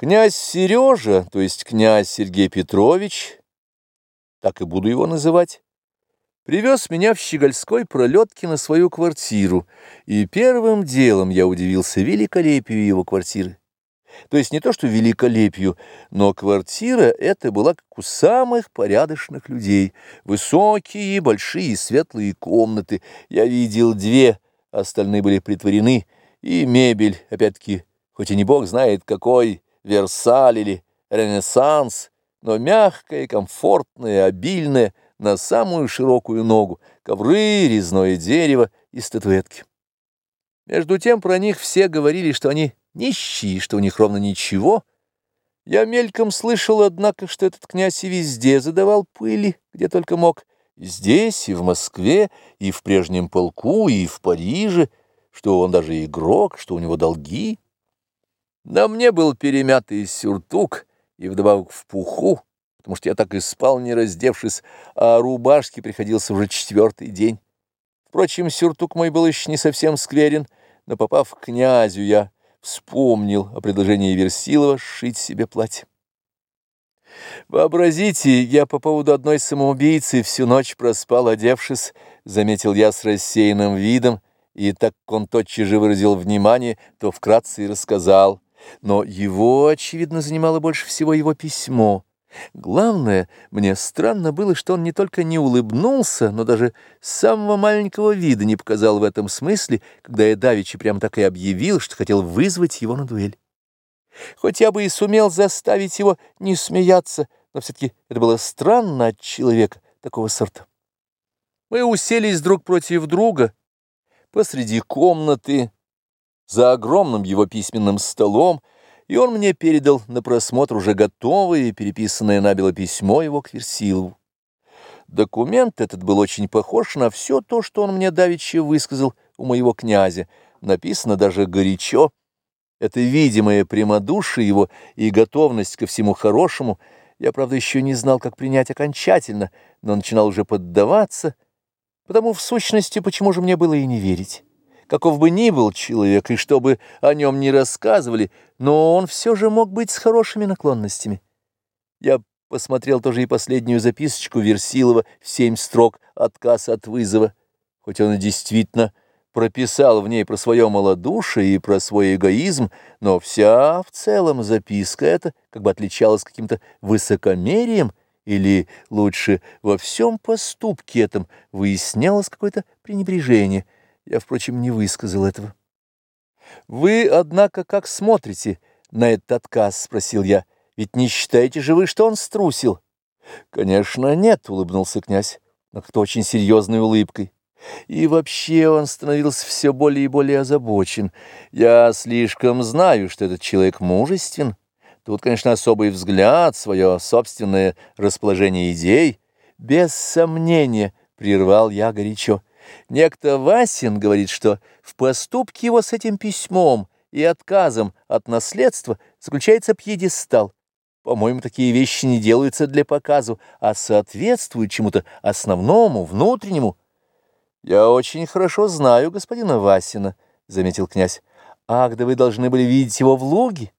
Князь Сережа, то есть князь Сергей Петрович, так и буду его называть, привез меня в Щегольской пролетке на свою квартиру, и первым делом я удивился великолепию его квартиры. То есть не то, что великолепию, но квартира эта была как у самых порядочных людей. Высокие, большие, светлые комнаты. Я видел две, остальные были притворены, и мебель, опять-таки, хоть и не бог знает какой, Версаль или Ренессанс, но мягкое, комфортное, обильное, на самую широкую ногу, ковры, резное дерево и статуэтки. Между тем про них все говорили, что они нищие, что у них ровно ничего. Я мельком слышал, однако, что этот князь и везде задавал пыли, где только мог, здесь, и в Москве, и в прежнем полку, и в Париже, что он даже игрок, что у него долги. На мне был перемятый сюртук и вдобавок в пуху, потому что я так и спал, не раздевшись, а рубашки приходился уже четвертый день. Впрочем, сюртук мой был еще не совсем скверен, но, попав к князю, я вспомнил о предложении Версилова сшить себе платье. «Вообразите, я по поводу одной самоубийцы всю ночь проспал, одевшись», — заметил я с рассеянным видом, и так как он тотчас же выразил внимание, то вкратце и рассказал — но его, очевидно, занимало больше всего его письмо. Главное, мне странно было, что он не только не улыбнулся, но даже самого маленького вида не показал в этом смысле, когда я давеча прямо так и объявил, что хотел вызвать его на дуэль. Хоть я бы и сумел заставить его не смеяться, но все-таки это было странно от человека такого сорта. Мы уселись друг против друга посреди комнаты, за огромным его письменным столом, и он мне передал на просмотр уже готовое, переписанное набело письмо его к Версилову. Документ этот был очень похож на все то, что он мне давеча высказал у моего князя. Написано даже горячо. Это видимое прямодушие его и готовность ко всему хорошему. Я, правда, еще не знал, как принять окончательно, но начинал уже поддаваться, потому в сущности, почему же мне было и не верить каков бы ни был человек, и чтобы о нем не рассказывали, но он все же мог быть с хорошими наклонностями. Я посмотрел тоже и последнюю записочку Версилова в семь строк. «Отказ от вызова», хоть он и действительно прописал в ней про свое малодушие и про свой эгоизм, но вся в целом записка эта как бы отличалась каким-то высокомерием, или, лучше, во всем поступке этом выяснялось какое-то пренебрежение — я, впрочем, не высказал этого. «Вы, однако, как смотрите на этот отказ?» — спросил я. «Ведь не считаете же вы, что он струсил?» «Конечно, нет», — улыбнулся князь, но как-то очень серьезной улыбкой. И вообще он становился все более и более озабочен. Я слишком знаю, что этот человек мужествен. Тут, конечно, особый взгляд, свое собственное расположение идей. Без сомнения, — прервал я горячо, — Некто Васин говорит, что в поступке его с этим письмом и отказом от наследства заключается пьедестал. По-моему, такие вещи не делаются для показу, а соответствуют чему-то основному, внутреннему. «Я очень хорошо знаю господина Васина», — заметил князь. «Ах, да вы должны были видеть его в луге.